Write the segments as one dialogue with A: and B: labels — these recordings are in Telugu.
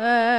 A: Eh.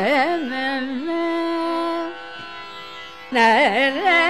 A: na na na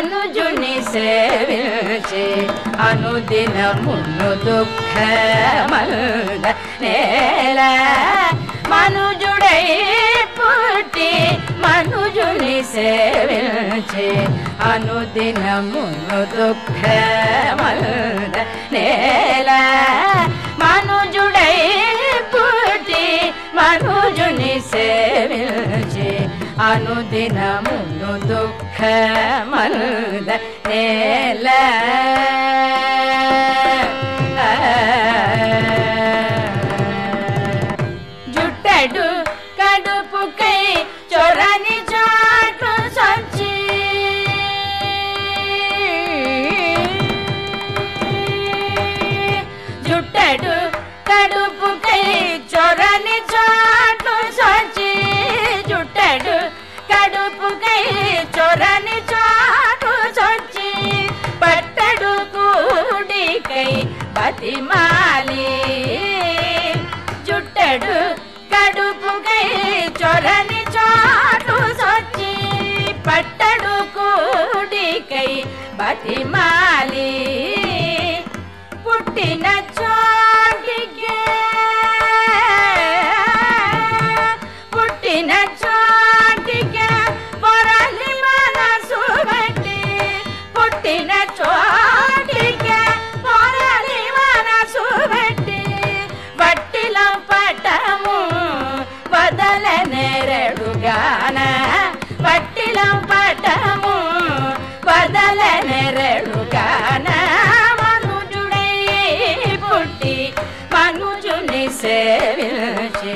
A: ಅನುಜುಣಿಸೆ ಅನುದಿನ ಮುನ್ನು ದುಃಖ ಮಂದ ನೇಲ ಮನುಜುಡೈ ಪುಟ್ಟಿ ಮನುಜುಣಿಸೆ ಅನುದಿನ ಮುನ್ನು ದುಃಖ ಮಂದ ನೇಲ अनुदिनमु दुःख मनु కడుపుకై చొరని చాటు సొచ్చి పట్టడు కూడికై బతిమాలి. జుట్టడు కడుపుకై చొరని చాటు సొచ్చి పట్టడు కూడికై బతిమాలి. పుట్టిన పటము వదల నెరడుగాన మనుజుడై పుట్టి మనుజుని సేవించి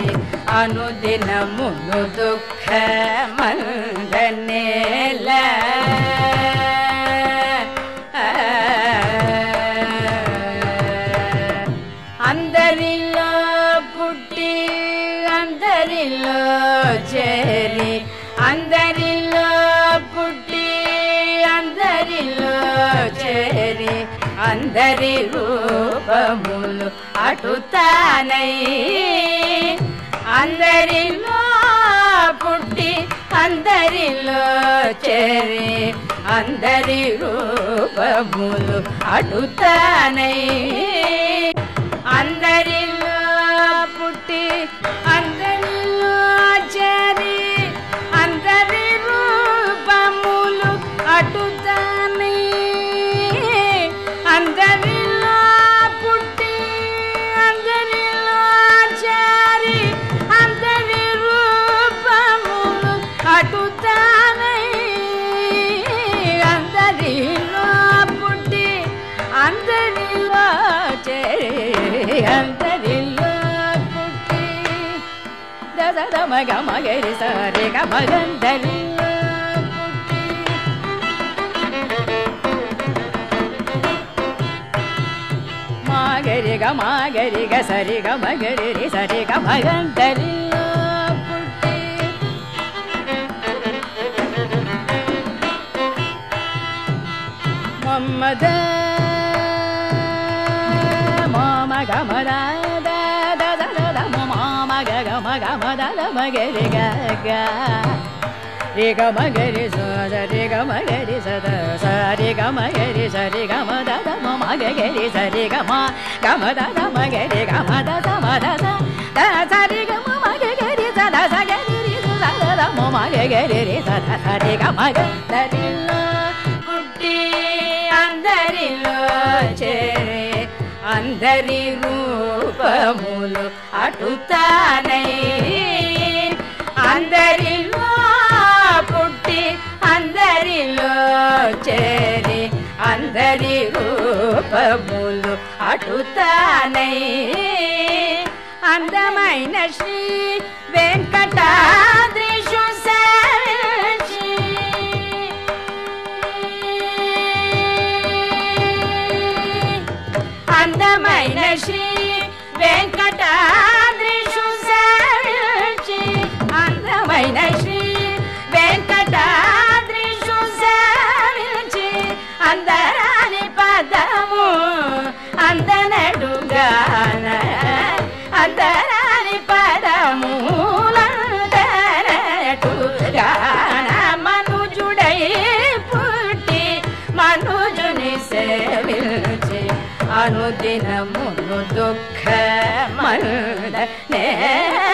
A: అనుదినమును దుఃఖ అందరి రూపములు అటుతానై. అందరిలో పుట్టి అందరిలో చేరి అందరి రూపములు అటుతానై. అందరిలో mai gạo mở dậy đi sờ đi cá mở đến đây गे रे गा मा गे रे गा सा रे गा मा गे रे रे सा रे गा मा गे रे रे मम्मा రి గ మ ద ద మ ద ద ద స రి గ మ మ గ గ రి స ద స గ రి రి స ద ద ద మ మ గ గ రి రి స ద స రి గ మ గ ద రి ల పుట్టి అందరిలో చేరే అందరి రూపములు అటుతానై రూపములు అటుతానై అందమైన శ్రీ వెంకటాద్రిషు 哎。